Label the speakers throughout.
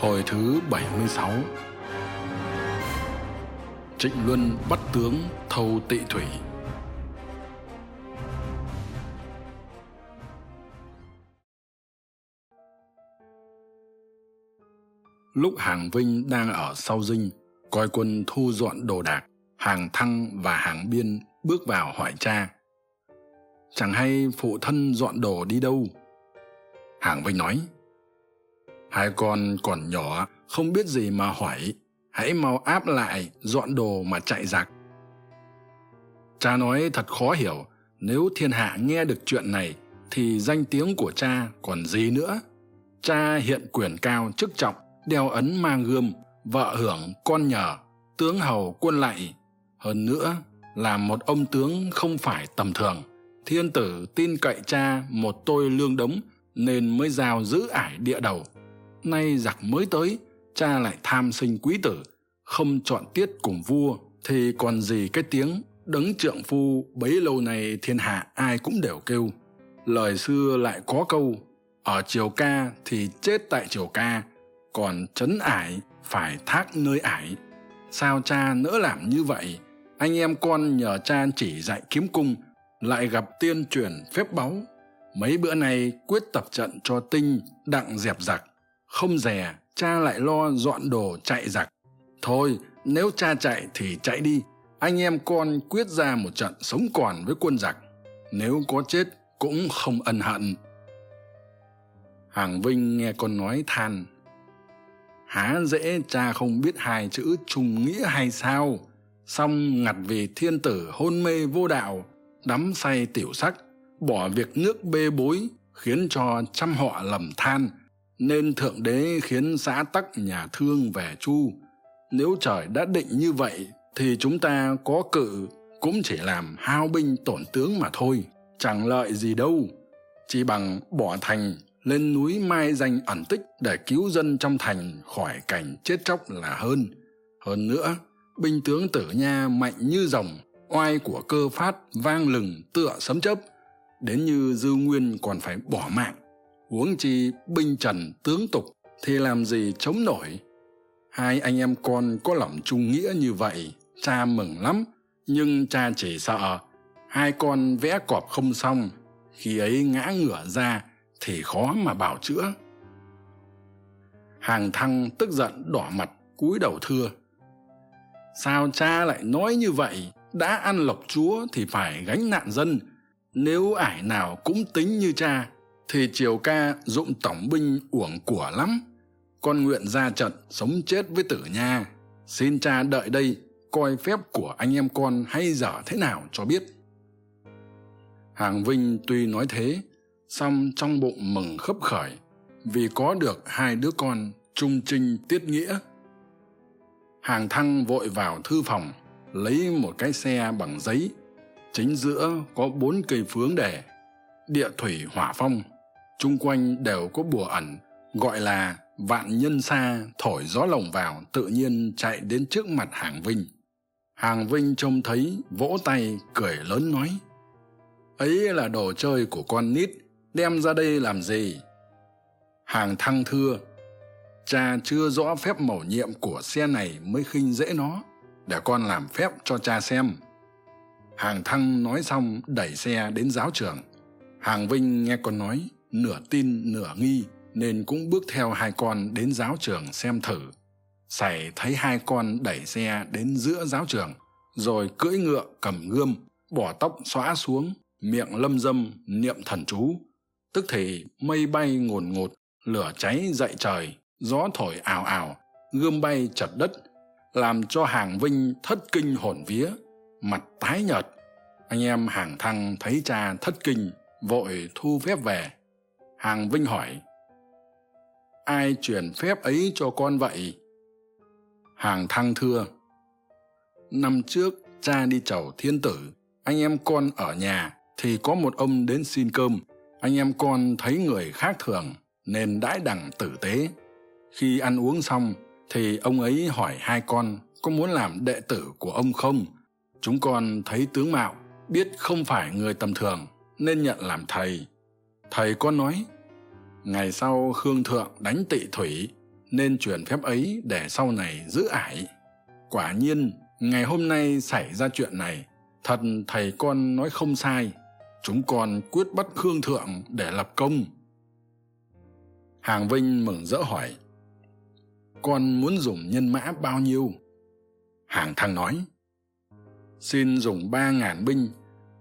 Speaker 1: Hồi thứ 76 Trịnh Luân bắt tướng thâu tị thủy Lúc Hàng Vinh đang ở sau dinh, coi quân thu dọn đồ đạc, Hàng Thăng và Hàng Biên bước vào hỏi cha. Chẳng hay phụ thân dọn đồ đi đâu? Hàng Vinh nói, Hai con còn nhỏ, không biết gì mà hỏi, hãy mau áp lại, dọn đồ mà chạy giặc. Cha nói thật khó hiểu, nếu thiên hạ nghe được chuyện này, thì danh tiếng của cha còn gì nữa. Cha hiện quyền cao chức trọng, đeo ấn mang gươm, vợ hưởng con nhờ, tướng hầu quân lạy. Hơn nữa, là một ông tướng không phải tầm thường. Thiên tử tin cậy cha một tôi lương đống, nên mới giao giữ ải địa đầu nay giặc mới tới, cha lại tham sinh quý tử, không chọn tiết cùng vua, thì còn gì cái tiếng. Đấng trượng phu bấy lâu này thiên hạ ai cũng đều kêu. Lời xưa lại có câu, ở triều ca thì chết tại triều ca, còn trấn ải phải thác nơi ải. Sao cha nỡ làm như vậy? Anh em con nhờ cha chỉ dạy kiếm cung, lại gặp tiên truyền phép báu. Mấy bữa nay quyết tập trận cho tinh, đặng dẹp giặc không dè cha lại lo dọn đồ chạy giặc. Thôi, nếu cha chạy thì chạy đi, anh em con quyết ra một trận sống còn với quân giặc. Nếu có chết cũng không ân hận. Hàng vinh nghe con nói than, há dễ cha không biết hai chữ trùng nghĩa hay sao? Song ngặt vì thiên tử hôn mê vô đạo, đắm say tiểu sắc, bỏ việc nước bê bối khiến cho trăm họ lầm than nên thượng đế khiến xã tắc nhà thương về chu. Nếu trời đã định như vậy, thì chúng ta có cự, cũng chỉ làm hao binh tổn tướng mà thôi, chẳng lợi gì đâu. Chỉ bằng bỏ thành, lên núi mai danh ẩn tích để cứu dân trong thành khỏi cảnh chết chóc là hơn. Hơn nữa, binh tướng tử nha mạnh như rồng oai của cơ phát vang lừng tựa sấm chớp. Đến như dư nguyên còn phải bỏ mạng huống chi binh trần, tướng tục thì làm gì chống nổi. Hai anh em con có lòng trung nghĩa như vậy, cha mừng lắm, nhưng cha chỉ sợ hai con vẽ cọp không xong, khi ấy ngã ngửa ra thì khó mà bảo chữa. Hàng thăng tức giận đỏ mặt, cúi đầu thưa. Sao cha lại nói như vậy? Đã ăn lộc chúa thì phải gánh nạn dân. Nếu ải nào cũng tính như cha thì triều ca dụng tổng binh uổng của lắm. Con nguyện ra trận, sống chết với tử nha. Xin cha đợi đây, coi phép của anh em con hay dở thế nào cho biết. Hàng vinh tuy nói thế, song trong bụng mừng khấp khởi, vì có được hai đứa con trung trinh tiết nghĩa. Hàng thăng vội vào thư phòng, lấy một cái xe bằng giấy. Chính giữa có bốn cây phướng đề địa thủy hỏa phong chung quanh đều có bùa ẩn, gọi là vạn nhân xa thổi gió lồng vào tự nhiên chạy đến trước mặt hàng vinh. Hàng vinh trông thấy, vỗ tay, cười lớn nói, ấy là đồ chơi của con nít, đem ra đây làm gì? Hàng thăng thưa, cha chưa rõ phép mầu nhiệm của xe này mới khinh dễ nó, để con làm phép cho cha xem. Hàng thăng nói xong, đẩy xe đến giáo trường. Hàng vinh nghe con nói nửa tin, nửa nghi, nên cũng bước theo hai con đến giáo trường xem thử. Sảy thấy hai con đẩy xe đến giữa giáo trường, rồi cưỡi ngựa cầm gươm, bỏ tóc xõa xuống, miệng lâm dâm, niệm thần chú. Tức thì mây bay ngồn ngột, lửa cháy dậy trời, gió thổi ào ào, gươm bay chật đất, làm cho hàng vinh thất kinh hồn vía, mặt tái nhợt. Anh em hàng thăng thấy cha thất kinh, vội thu phép về hàng vinh hỏi, ai truyền phép ấy cho con vậy? Hàng thăng thưa, năm trước cha đi chầu thiên tử, anh em con ở nhà thì có một ông đến xin cơm. Anh em con thấy người khác thường nên đãi đẳng tử tế. Khi ăn uống xong thì ông ấy hỏi hai con, có muốn làm đệ tử của ông không? Chúng con thấy tướng mạo, biết không phải người tầm thường nên nhận làm thầy thầy con nói, ngày sau khương thượng đánh tị thủy, nên truyền phép ấy để sau này giữ ải. Quả nhiên, ngày hôm nay xảy ra chuyện này, thật thầy con nói không sai, chúng con quyết bắt khương thượng để lập công. Hàng vinh mừng rỡ hỏi, con muốn dùng nhân mã bao nhiêu? Hàng thăng nói, xin dùng ba ngàn binh,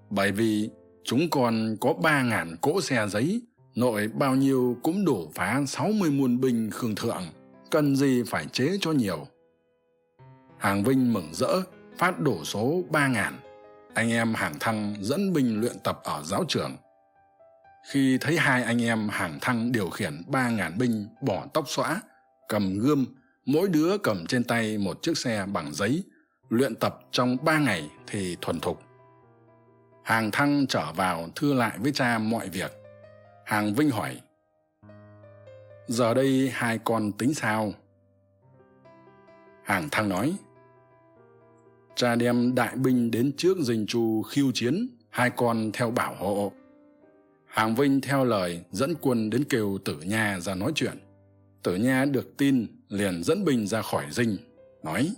Speaker 1: bởi vì chúng còn có ba ngàn cỗ xe giấy, nội bao nhiêu cũng đủ phá sáu mươi muôn binh khương thượng, cần gì phải chế cho nhiều. Hàng vinh mừng rỡ, phát đổ số ba ngàn. Anh em hàng thăng dẫn binh luyện tập ở giáo trường. Khi thấy hai anh em hàng thăng điều khiển ba ngàn binh bỏ tóc xõa, cầm gươm, mỗi đứa cầm trên tay một chiếc xe bằng giấy, luyện tập trong ba ngày thì thuần thục hàng thăng trở vào thưa lại với cha mọi việc. Hàng vinh hỏi, giờ đây hai con tính sao? Hàng thăng nói, cha đem đại binh đến trước dình chu khiêu chiến, hai con theo bảo hộ. Hàng vinh theo lời dẫn quân đến kêu tử nha ra nói chuyện. Tử nha được tin, liền dẫn binh ra khỏi dinh, nói,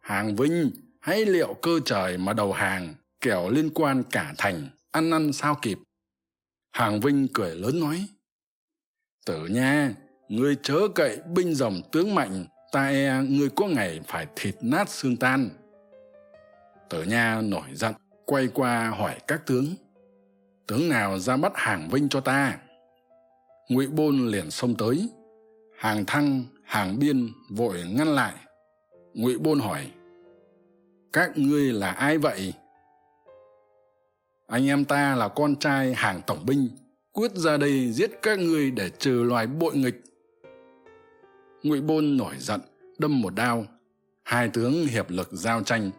Speaker 1: hàng vinh, hãy liệu cơ trời mà đầu hàng kẻo liên quan cả thành, ăn ăn sao kịp. Hàng vinh cười lớn nói, tử nha, ngươi chớ cậy binh dòng tướng mạnh, ta e ngươi có ngày phải thịt nát xương tan. Tử nha nổi giận, quay qua hỏi các tướng tướng nào ra bắt hàng vinh cho ta? Ngụy bôn liền xông tới. Hàng thăng, hàng biên vội ngăn lại. Ngụy bôn hỏi, các ngươi là ai vậy? Anh em ta là con trai hàng tổng binh, quyết ra đây giết các ngươi để trừ loài bội nghịch. Ngụy bôn nổi giận, đâm một đao. Hai tướng hiệp lực giao tranh,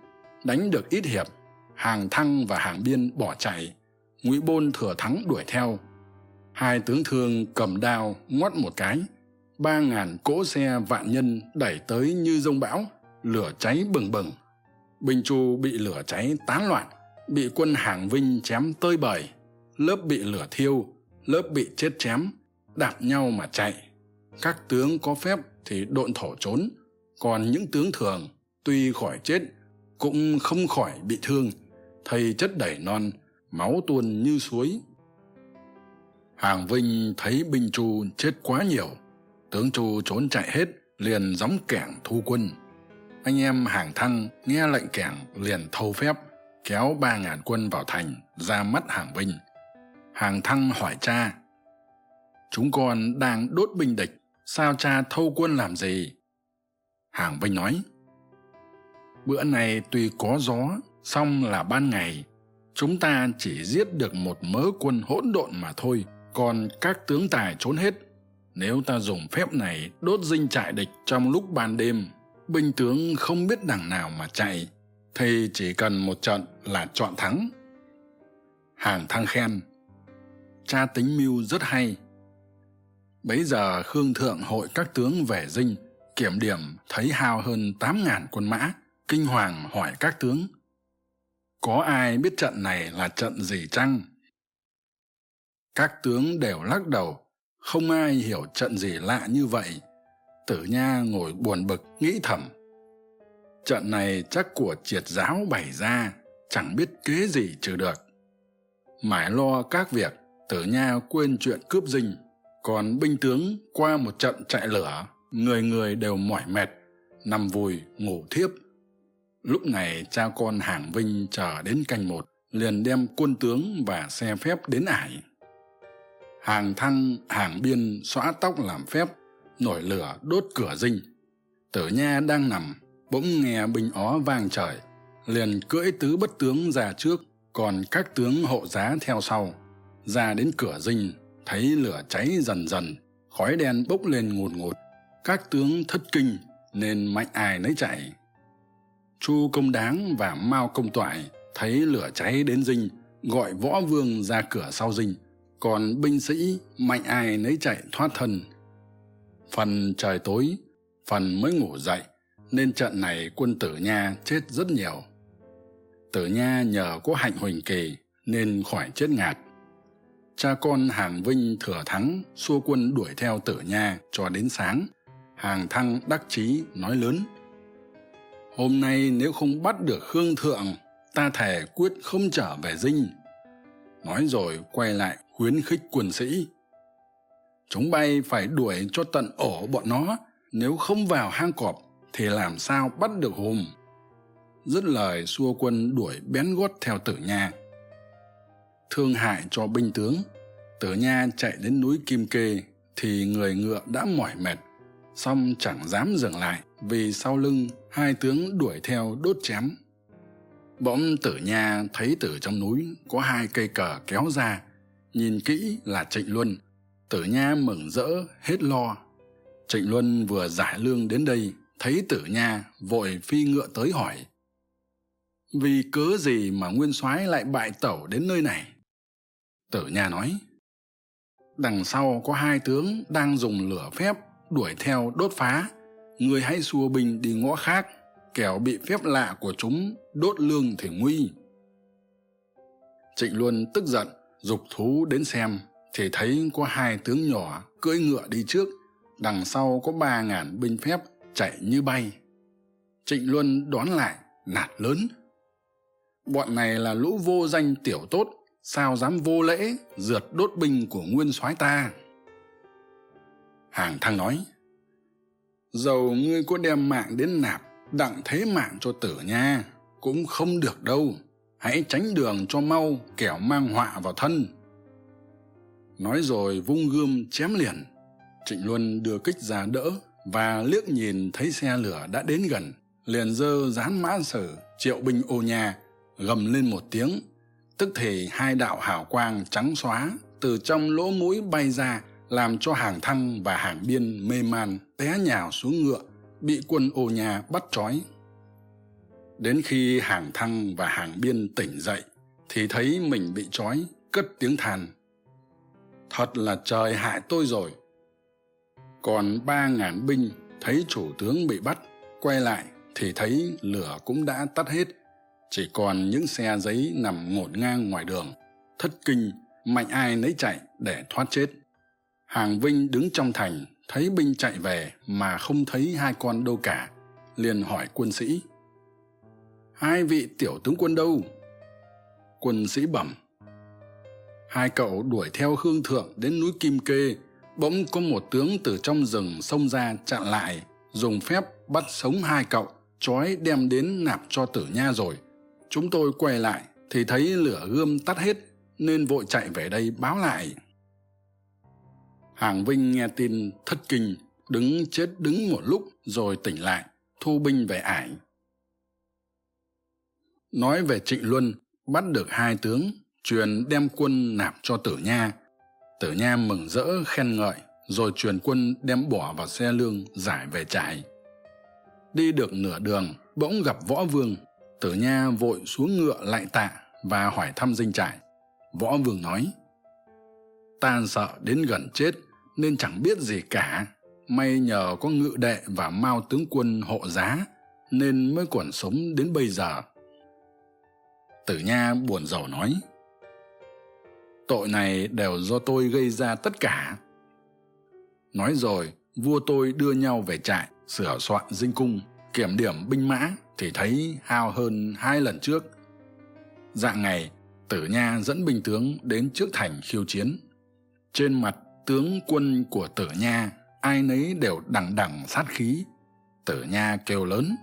Speaker 1: đánh được ít hiệp, hàng thăng và hàng biên bỏ chạy. Ngụy bôn thừa thắng đuổi theo. Hai tướng thương cầm đao, ngoắt một cái. Ba ngàn cỗ xe vạn nhân đẩy tới như rông bão, lửa cháy bừng bừng. Binh chu bị lửa cháy tán loạn bị quân hàng vinh chém tơi bời, lớp bị lửa thiêu, lớp bị chết chém, đạp nhau mà chạy. Các tướng có phép thì độn thổ trốn, còn những tướng thường tuy khỏi chết cũng không khỏi bị thương thây chất đẩy non, máu tuôn như suối. Hàng vinh thấy binh chu chết quá nhiều, tướng chu trốn chạy hết liền gióng kẻng thu quân. Anh em hàng thăng nghe lệnh kẻng liền thâu phép kéo ba ngàn quân vào thành, ra mắt hàng vinh. Hàng thăng hỏi cha, chúng con đang đốt binh địch, sao cha thâu quân làm gì? Hàng vinh nói, bữa này tuy có gió, song là ban ngày. Chúng ta chỉ giết được một mớ quân hỗn độn mà thôi, còn các tướng tài trốn hết. Nếu ta dùng phép này đốt dinh trại địch trong lúc ban đêm, binh tướng không biết đằng nào mà chạy thì chỉ cần một trận là chọn thắng. Hàng thăng khen cha tính mưu rất hay. Bấy giờ khương thượng hội các tướng về dinh, kiểm điểm thấy hao hơn tám ngàn quân mã, kinh hoàng hỏi các tướng. Có ai biết trận này là trận gì chăng? Các tướng đều lắc đầu, không ai hiểu trận gì lạ như vậy. Tử nha ngồi buồn bực, nghĩ thầm trận này chắc của triệt giáo bày ra, chẳng biết kế gì trừ được. Mãi lo các việc, tử nha quên chuyện cướp dinh. Còn binh tướng qua một trận chạy lửa, người người đều mỏi mệt, nằm vùi ngủ thiếp. Lúc này cha con hàng vinh chờ đến canh một, liền đem quân tướng và xe phép đến ải. Hàng thăng, hàng biên xõa tóc làm phép, nổi lửa đốt cửa dinh. Tử nha đang nằm bỗng nghe binh ó vang trời, liền cưỡi tứ bất tướng ra trước, còn các tướng hộ giá theo sau. Ra đến cửa dinh, thấy lửa cháy dần dần, khói đen bốc lên ngùn ngụt. Các tướng thất kinh, nên mạnh ai nấy chạy. Chu công đáng và mao công toại thấy lửa cháy đến dinh, gọi võ vương ra cửa sau dinh, còn binh sĩ mạnh ai nấy chạy thoát thân. Phần trời tối, phần mới ngủ dậy nên trận này quân tử nha chết rất nhiều. Tử nha nhờ có hạnh huỳnh kỳ nên khỏi chết ngạt. Cha con hàng vinh thừa thắng, xua quân đuổi theo tử nha cho đến sáng. Hàng thăng đắc chí nói lớn, hôm nay nếu không bắt được khương thượng, ta thề quyết không trở về dinh. Nói rồi quay lại khuyến khích quân sĩ, chúng bay phải đuổi cho tận ổ bọn nó, nếu không vào hang cọp thì làm sao bắt được hùng dứt lời, xua quân đuổi bén gót theo tử nha. Thương hại cho binh tướng, tử nha chạy đến núi kim kê thì người ngựa đã mỏi mệt, song chẳng dám dừng lại vì sau lưng hai tướng đuổi theo đốt chém. Bỗng tử nha thấy từ trong núi có hai cây cờ kéo ra, nhìn kỹ là trịnh luân. Tử nha mừng rỡ, hết lo. Trịnh luân vừa giải lương đến đây thấy tử nha, vội phi ngựa tới hỏi, vì cớ gì mà nguyên soái lại bại tẩu đến nơi này? Tử nha nói, đằng sau có hai tướng đang dùng lửa phép đuổi theo đốt phá. Người hãy xua binh đi ngõ khác, kẻo bị phép lạ của chúng đốt lương thì nguy. Trịnh luân tức giận, dục thú đến xem, thì thấy có hai tướng nhỏ cưỡi ngựa đi trước. Đằng sau có ba ngàn binh phép chạy như bay. Trịnh luân đoán lại, nạt lớn. Bọn này là lũ vô danh tiểu tốt, sao dám vô lễ rượt đốt binh của nguyên soái ta? Hàng thăng nói, dầu ngươi có đem mạng đến nạp, đặng thế mạng cho tử nha, cũng không được đâu. Hãy tránh đường cho mau kẻo mang họa vào thân. Nói rồi vung gươm chém liền. Trịnh luân đưa kích ra đỡ và liếc nhìn thấy xe lửa đã đến gần, liền giơ dán mã sử triệu binh ô nha gầm lên một tiếng. Tức thì hai đạo hào quang trắng xóa từ trong lỗ mũi bay ra, làm cho hàng thăng và hàng biên mê man, té nhào xuống ngựa, bị quân ô Nha bắt trói. Đến khi hàng thăng và hàng biên tỉnh dậy, thì thấy mình bị trói, cất tiếng than. Thật là trời hại tôi rồi còn ba ngàn binh thấy chủ tướng bị bắt, quay lại thì thấy lửa cũng đã tắt hết. Chỉ còn những xe giấy nằm ngổn ngang ngoài đường. Thất kinh, mạnh ai nấy chạy để thoát chết. Hàng vinh đứng trong thành, thấy binh chạy về mà không thấy hai con đâu cả, liền hỏi quân sĩ. Hai vị tiểu tướng quân đâu? Quân sĩ bẩm. Hai cậu đuổi theo hương thượng đến núi kim kê bỗng có một tướng từ trong rừng xông ra chặn lại, dùng phép bắt sống hai cậu. Trói đem đến nạp cho tử nha rồi. Chúng tôi quay lại, thì thấy lửa gươm tắt hết, nên vội chạy về đây báo lại. Hàng vinh nghe tin thất kinh, đứng chết đứng một lúc rồi tỉnh lại, thu binh về ải. Nói về trịnh luân, bắt được hai tướng, truyền đem quân nạp cho tử nha tử nha mừng rỡ, khen ngợi, rồi truyền quân đem bỏ vào xe lương giải về trại. Đi được nửa đường, bỗng gặp võ vương. Tử nha vội xuống ngựa lại tạ và hỏi thăm dinh trại. Võ vương nói, ta sợ đến gần chết, nên chẳng biết gì cả. May nhờ có ngự đệ và mao tướng quân hộ giá, nên mới còn sống đến bây giờ. Tử nha buồn rầu nói tội này đều do tôi gây ra tất cả. Nói rồi, vua tôi đưa nhau về trại, sửa soạn dinh cung, kiểm điểm binh mã thì thấy hao hơn hai lần trước. Dạng ngày, tử nha dẫn binh tướng đến trước thành khiêu chiến. Trên mặt tướng quân của tử nha, ai nấy đều đằng đằng sát khí. Tử nha kêu lớn,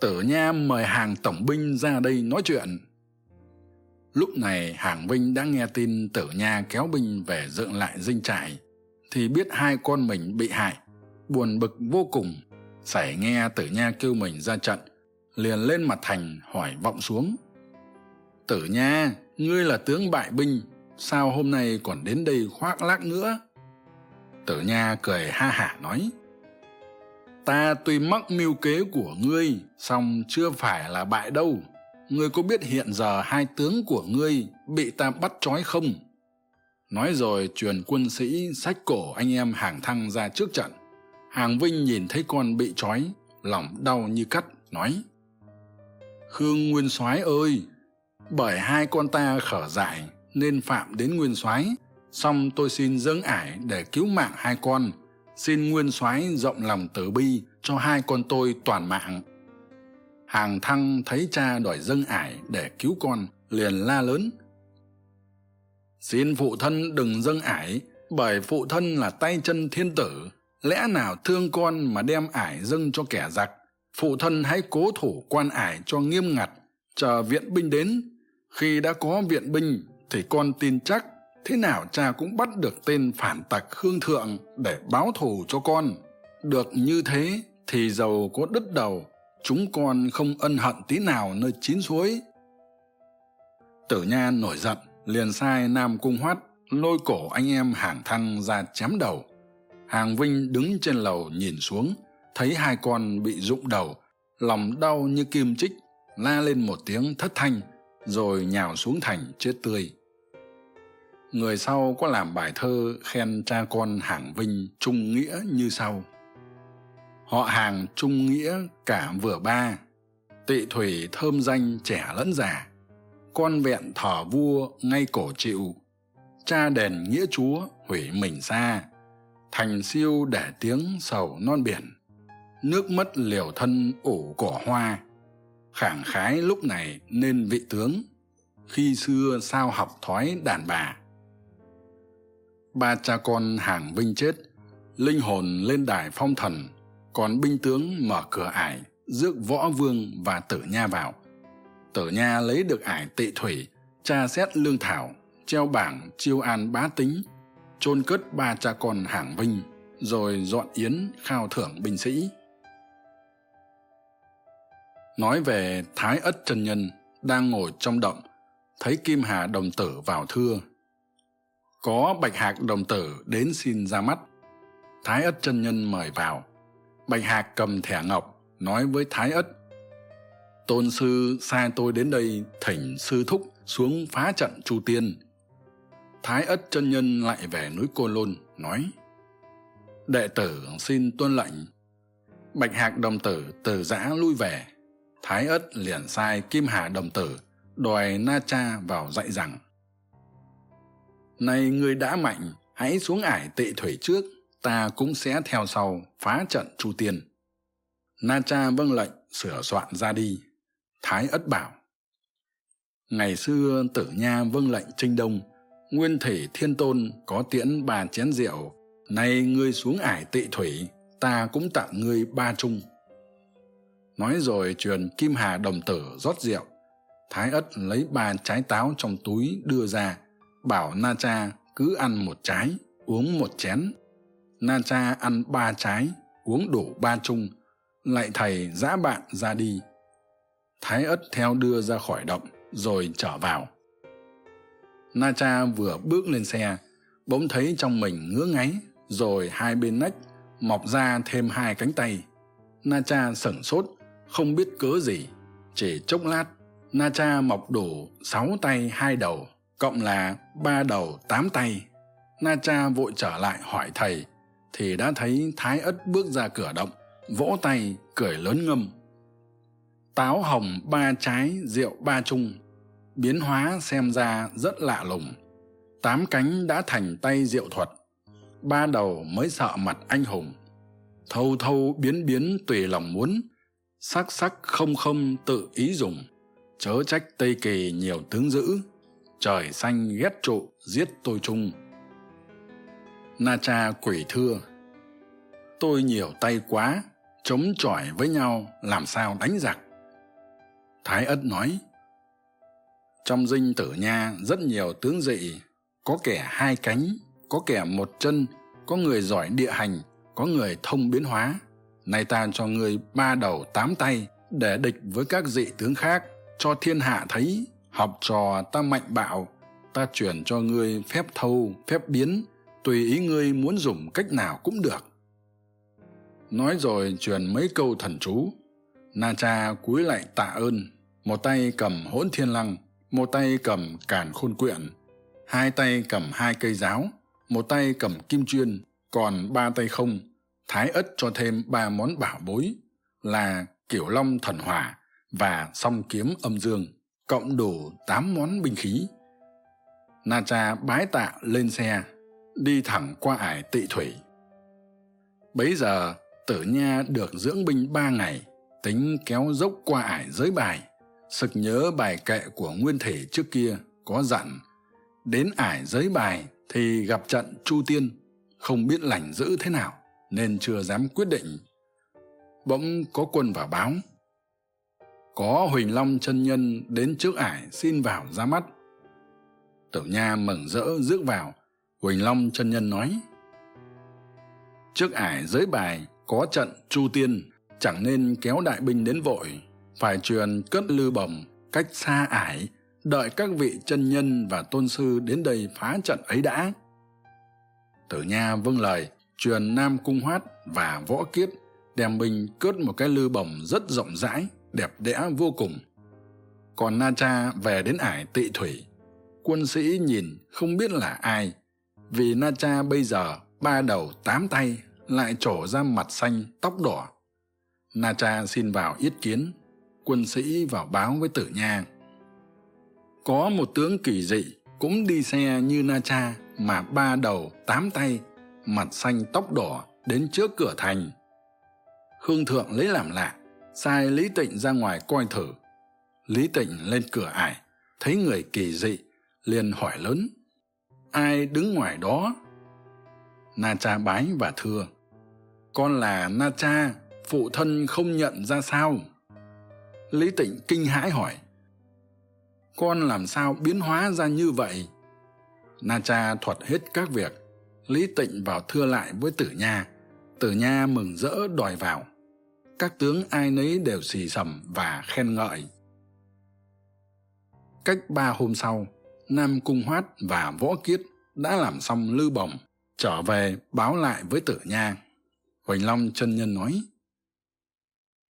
Speaker 1: tử nha mời hàng tổng binh ra đây nói chuyện lúc này hàng Vinh đã nghe tin tử nha kéo binh về dựng lại dinh trại, thì biết hai con mình bị hại, buồn bực vô cùng. Sảy nghe tử nha kêu mình ra trận, liền lên mặt thành hỏi vọng xuống. Tử nha, ngươi là tướng bại binh, sao hôm nay còn đến đây khoác lác nữa? Tử nha cười ha hả nói, ta tuy mắc mưu kế của ngươi, song chưa phải là bại đâu ngươi có biết hiện giờ hai tướng của ngươi bị ta bắt trói không? Nói rồi, truyền quân sĩ sách cổ anh em hàng thăng ra trước trận. Hàng vinh nhìn thấy con bị trói, lòng đau như cắt, nói, khương nguyên soái ơi, bởi hai con ta khở dại nên phạm đến nguyên soái song tôi xin dâng ải để cứu mạng hai con. Xin nguyên soái rộng lòng từ bi cho hai con tôi toàn mạng hàng thăng thấy cha đòi dâng ải để cứu con, liền la lớn. Xin phụ thân đừng dâng ải, bởi phụ thân là tay chân thiên tử. Lẽ nào thương con mà đem ải dâng cho kẻ giặc? Phụ thân hãy cố thủ quan ải cho nghiêm ngặt, chờ viện binh đến. Khi đã có viện binh, thì con tin chắc thế nào cha cũng bắt được tên phản tặc khương thượng để báo thù cho con. Được như thế thì giàu có đứt đầu chúng con không ân hận tí nào nơi chín suối. Tử nha nổi giận, liền sai nam cung hoát lôi cổ anh em hàng thăng ra chém đầu. Hàng vinh đứng trên lầu nhìn xuống, thấy hai con bị rụng đầu, lòng đau như kim chích, la lên một tiếng thất thanh, rồi nhào xuống thành chết tươi. Người sau có làm bài thơ khen cha con hàng vinh trung nghĩa như sau họ hàng trung nghĩa cả vừa ba, tị thủy thơm danh trẻ lẫn già, con vẹn thờ vua ngay cổ chịu, cha đền nghĩa chúa hủy mình xa, thành siêu để tiếng sầu non biển, nước mất liều thân ủ cỏ hoa. Khảng khái lúc này nên vị tướng, khi xưa sao học thói đàn bà. Ba cha con hàng vinh chết, linh hồn lên đài phong thần còn binh tướng mở cửa ải rước võ vương và tử nha vào. Tử nha lấy được ải tị thủy, tra xét lương thảo, treo bảng chiêu an bá tính, chôn cất ba cha con hảng vinh, rồi dọn yến khao thưởng binh sĩ. Nói về thái ất chân nhân đang ngồi trong động, thấy kim hà đồng tử vào thưa. Có bạch hạc đồng tử đến xin ra mắt. Thái ất chân nhân mời vào bạch hạc cầm thẻ ngọc, nói với thái ất, tôn sư sai tôi đến đây thỉnh sư thúc xuống phá trận chu tiên. Thái ất chân nhân lại về núi côn lôn, nói, đệ tử xin tuân lệnh. Bạch hạc đồng tử từ giã lui về. Thái ất liền sai kim hà đồng tử, đòi na cha vào dạy rằng, này người đã mạnh, hãy xuống ải tị thủy trước ta cũng sẽ theo sau phá trận chu tiên. Na cha vâng lệnh sửa soạn ra đi, thái ất bảo. Ngày xưa tử nha vâng lệnh trinh đông, nguyên thể thiên tôn có tiễn ba chén rượu. Nay ngươi xuống ải tị thủy, ta cũng tặng ngươi ba chung. Nói rồi truyền kim hà đồng tử rót rượu. Thái ất lấy ba trái táo trong túi đưa ra, bảo na cha cứ ăn một trái, uống một chén na cha ăn ba trái, uống đủ ba chung. Lại thầy giã bạn ra đi. Thái ất theo đưa ra khỏi động, rồi trở vào. Na cha vừa bước lên xe, bỗng thấy trong mình ngứa ngáy, rồi hai bên nách, mọc ra thêm hai cánh tay. Na cha sửng sốt, không biết cớ gì. Chỉ chốc lát na cha mọc đủ sáu tay hai đầu, cộng là ba đầu tám tay. Na cha vội trở lại hỏi thầy thì đã thấy thái ất bước ra cửa động, vỗ tay cười lớn ngâm. Táo hồng ba trái, rượu ba chung, biến hóa xem ra rất lạ lùng. Tám cánh đã thành tay diệu thuật, ba đầu mới sợ mặt anh hùng. Thâu thâu biến biến tùy lòng muốn, sắc sắc không không tự ý dùng. Chớ trách tây kỳ nhiều tướng dữ, trời xanh ghét trụ giết tôi chung na cha quỷ thưa. Tôi nhiều tay quá, chống chọi với nhau, làm sao đánh giặc? Thái ất nói, trong dinh tử nha, rất nhiều tướng dị, có kẻ hai cánh, có kẻ một chân, có người giỏi địa hành, có người thông biến hóa. Nay ta cho ngươi ba đầu tám tay để địch với các dị tướng khác, cho thiên hạ thấy, học trò ta mạnh bạo, ta chuyển cho ngươi phép thâu, phép biến tùy ý ngươi muốn dùng cách nào cũng được. Nói rồi truyền mấy câu thần chú. Na cha cúi lại tạ ơn, một tay cầm hỗn thiên lăng, một tay cầm càn khôn quyện, hai tay cầm hai cây giáo, một tay cầm kim chuyên, còn ba tay không, thái ất cho thêm ba món bảo bối là kiểu long thần hỏa và song kiếm âm dương, cộng đủ tám món binh khí. Na cha bái tạ lên xe đi thẳng qua ải tị thủy. Bấy giờ, tử nha được dưỡng binh ba ngày, tính kéo dốc qua ải giới bài, sực nhớ bài kệ của nguyên thể trước kia có dặn, đến ải giới bài thì gặp trận chu tiên, không biết lành dữ thế nào nên chưa dám quyết định. Bỗng có quân vào báo, có huỳnh long chân nhân đến trước ải xin vào ra mắt. Tử nha mừng rỡ rước vào Quỳnh long chân nhân nói, trước ải giới bài có trận chu tiên, chẳng nên kéo đại binh đến vội, phải truyền cất lư bồng cách xa ải, đợi các vị chân nhân và tôn sư đến đây phá trận ấy đã. Tử nha vâng lời, truyền nam cung hoát và võ kiết đem binh cướp một cái lư bồng rất rộng rãi, đẹp đẽ vô cùng. Còn na cha về đến ải tị thủy. Quân sĩ nhìn không biết là ai vì na cha bây giờ ba đầu tám tay lại trổ ra mặt xanh tóc đỏ. Na cha xin vào yết kiến, quân sĩ vào báo với tử nha. Có một tướng kỳ dị cũng đi xe như na cha mà ba đầu tám tay, mặt xanh tóc đỏ đến trước cửa thành. Hương thượng lấy làm lạ, sai lý tịnh ra ngoài coi thử. Lý tịnh lên cửa ải, thấy người kỳ dị, liền hỏi lớn ai đứng ngoài đó? Na cha bái và thưa, con là na cha, phụ thân không nhận ra sao? Lý tịnh kinh hãi hỏi, con làm sao biến hóa ra như vậy? Na cha thuật hết các việc, lý tịnh vào thưa lại với tử nha. Tử nha mừng rỡ đòi vào. Các tướng ai nấy đều xì xầm và khen ngợi. Cách ba hôm sau nam cung hoát và võ kiết đã làm xong lư bổng, trở về báo lại với tử nha. Huỳnh long chân nhân nói,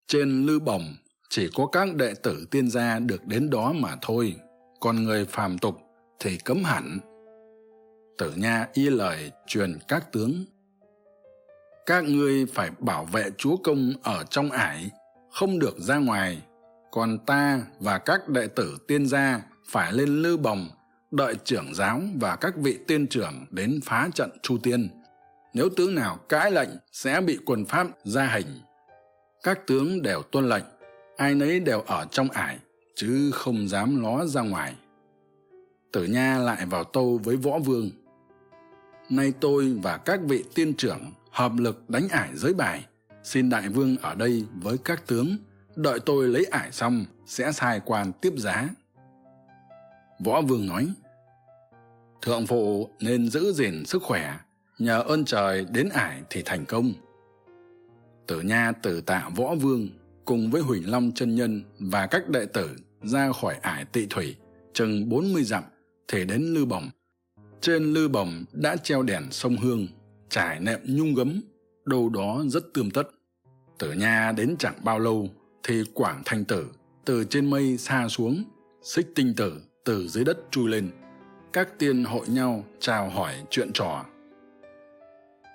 Speaker 1: trên lư bổng chỉ có các đệ tử tiên gia được đến đó mà thôi, còn người phàm tục thì cấm hẳn. Tử nha y lời truyền các tướng, các ngươi phải bảo vệ chúa công ở trong ải, không được ra ngoài, còn ta và các đệ tử tiên gia phải lên lư bồng đợi trưởng giáo và các vị tiên trưởng đến phá trận chu tiên. Nếu tướng nào cãi lệnh sẽ bị quần pháp ra hình. Các tướng đều tuân lệnh, ai nấy đều ở trong ải, chứ không dám ló ra ngoài. Tử nha lại vào tâu với võ vương. Nay tôi và các vị tiên trưởng hợp lực đánh ải giới bài. Xin đại vương ở đây với các tướng, đợi tôi lấy ải xong sẽ sai quan tiếp giá võ vương nói, thượng phụ nên giữ gìn sức khỏe, nhờ ơn trời đến ải thì thành công. Tử nha tử tạ võ vương cùng với huỳnh long chân nhân và các đệ tử ra khỏi ải tị thủy, chừng bốn mươi dặm thể đến lư bồng. Trên lư bồng đã treo đèn sông hương, trải nệm nhung gấm, đâu đó rất tươm tất. Tử nha đến chẳng bao lâu thì quảng thanh tử từ trên mây xa xuống, xích tinh tử từ dưới đất chui lên. Các tiên hội nhau chào hỏi chuyện trò.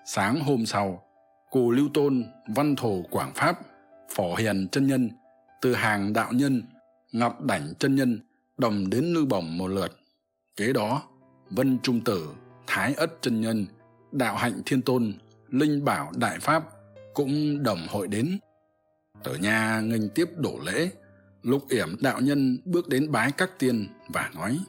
Speaker 1: Sáng hôm sau cù lưu tôn, văn thù quảng pháp phổ hiền chân nhân, từ hàng đạo nhân, ngọc đảnh chân nhân, đồng đến lư bổng một lượt. Kế đó, vân trung tử, thái ất chân nhân, đạo hạnh thiên tôn, linh bảo đại pháp cũng đồng hội đến. Tử nha nghênh tiếp đổ lễ lục yểm đạo nhân bước đến bái các tiên và nói,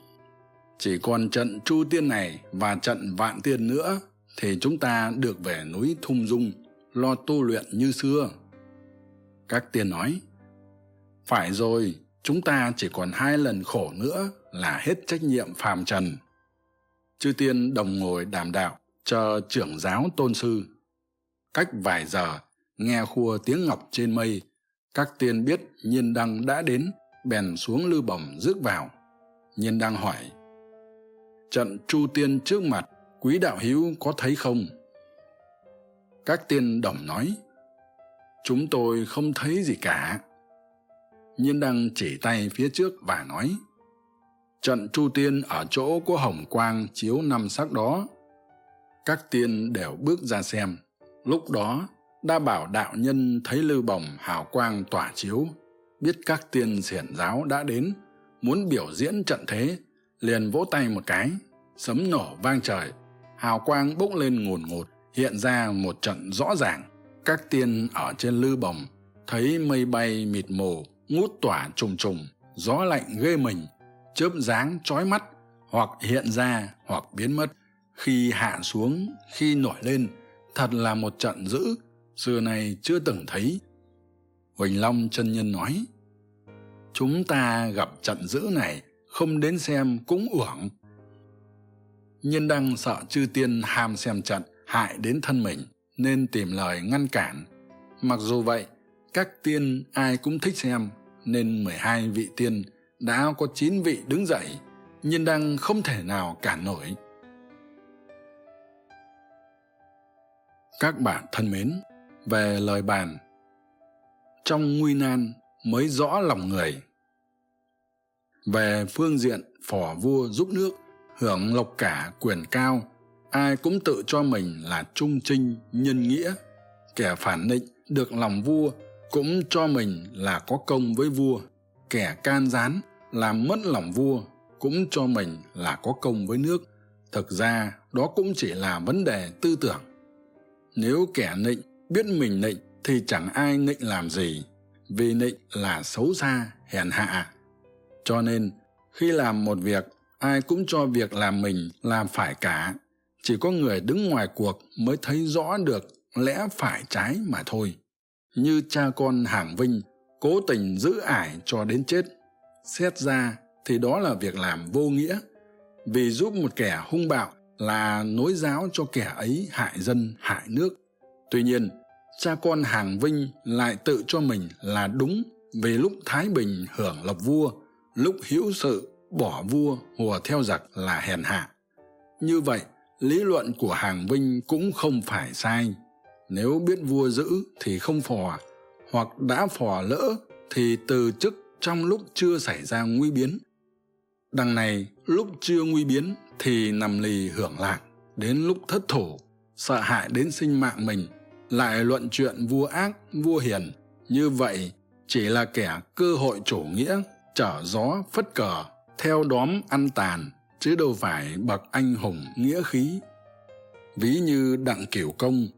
Speaker 1: chỉ còn trận chu tiên này và trận vạn tiên nữa thì chúng ta được về núi thung dung lo tu luyện như xưa. Các tiên nói, phải rồi, chúng ta chỉ còn hai lần khổ nữa là hết trách nhiệm phàm trần. Chư tiên đồng ngồi đàm đạo chờ trưởng giáo tôn sư. Cách vài giờ, nghe khua tiếng ngọc trên mây các tiên biết nhiên đăng đã đến, bèn xuống lư bổng rước vào. Nhiên đăng hỏi, trận chu tiên trước mặt, quý đạo hữu có thấy không? Các tiên đồng nói, chúng tôi không thấy gì cả. Nhiên đăng chỉ tay phía trước và nói, trận chu tiên ở chỗ có hồng quang chiếu năm sắc đó. Các tiên đều bước ra xem. Lúc đó đa bảo đạo nhân thấy lư bồng hào quang tỏa chiếu, biết các tiên xiển giáo đã đến, muốn biểu diễn trận thế, liền vỗ tay một cái, sấm nổ vang trời, hào quang bốc lên ngùn ngụt, hiện ra một trận rõ ràng. Các tiên ở trên lư bồng thấy mây bay mịt mù, ngút tỏa trùng trùng, gió lạnh ghê mình, chớp dáng trói mắt, hoặc hiện ra hoặc biến mất. Khi hạ xuống, khi nổi lên, thật là một trận dữ xưa nay chưa từng thấy. Huỳnh long chân nhân nói, chúng ta gặp trận dữ này, không đến xem cũng uổng. Nhân đăng sợ chư tiên ham xem trận, hại đến thân mình, nên tìm lời ngăn cản. Mặc dù vậy, các tiên ai cũng thích xem, nên mười hai vị tiên đã có chín vị đứng dậy. Nhân đăng không thể nào cản nổi. Các bạn thân mến về lời bàn. Trong nguy nan mới rõ lòng người. Về phương diện phò vua giúp nước, hưởng lộc cả quyền cao, ai cũng tự cho mình là trung trinh, nhân nghĩa. Kẻ phản định được lòng vua cũng cho mình là có công với vua. Kẻ can gián làm mất lòng vua cũng cho mình là có công với nước. Thực ra đó cũng chỉ là vấn đề tư tưởng. Nếu kẻ nịnh biết mình nịnh thì chẳng ai nịnh làm gì, vì nịnh là xấu xa, hèn hạ. Cho nên, khi làm một việc, ai cũng cho việc làm mình làm phải cả. Chỉ có người đứng ngoài cuộc mới thấy rõ được lẽ phải trái mà thôi. Như cha con hàng vinh cố tình giữ ải cho đến chết. Xét ra thì đó là việc làm vô nghĩa, vì giúp một kẻ hung bạo là nối giáo cho kẻ ấy hại dân, hại nước. Tuy nhiên cha con hàng vinh lại tự cho mình là đúng vì lúc thái bình hưởng lộc vua, lúc hữu sự bỏ vua, hùa theo giặc là hèn hạ. Như vậy, lý luận của hàng vinh cũng không phải sai. Nếu biết vua giữ thì không phò, hoặc đã phò lỡ thì từ chức trong lúc chưa xảy ra nguy biến. Đằng này, lúc chưa nguy biến thì nằm lì hưởng lạc, đến lúc thất thủ sợ hại đến sinh mạng mình lại luận chuyện vua ác, vua hiền. Như vậy, chỉ là kẻ cơ hội chủ nghĩa, trở gió, phất cờ, theo đóm ăn tàn, chứ đâu phải bậc anh hùng nghĩa khí. Ví như đặng cửu công,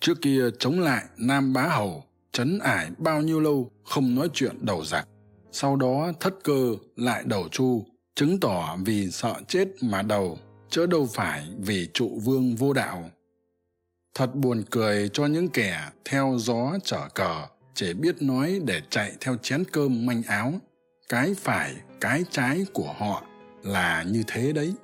Speaker 1: trước kia chống lại nam bá hầu, trấn ải bao nhiêu lâu không nói chuyện đầu giặc. Sau đó thất cơ lại đầu chu chứng tỏ vì sợ chết mà đầu chớ đâu phải vì trụ vương vô đạo thật buồn cười cho những kẻ theo gió trở cờ, chỉ biết nói để chạy theo chén cơm manh áo. Cái phải, cái trái của họ là như thế đấy.